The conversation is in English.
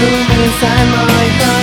who inside my heart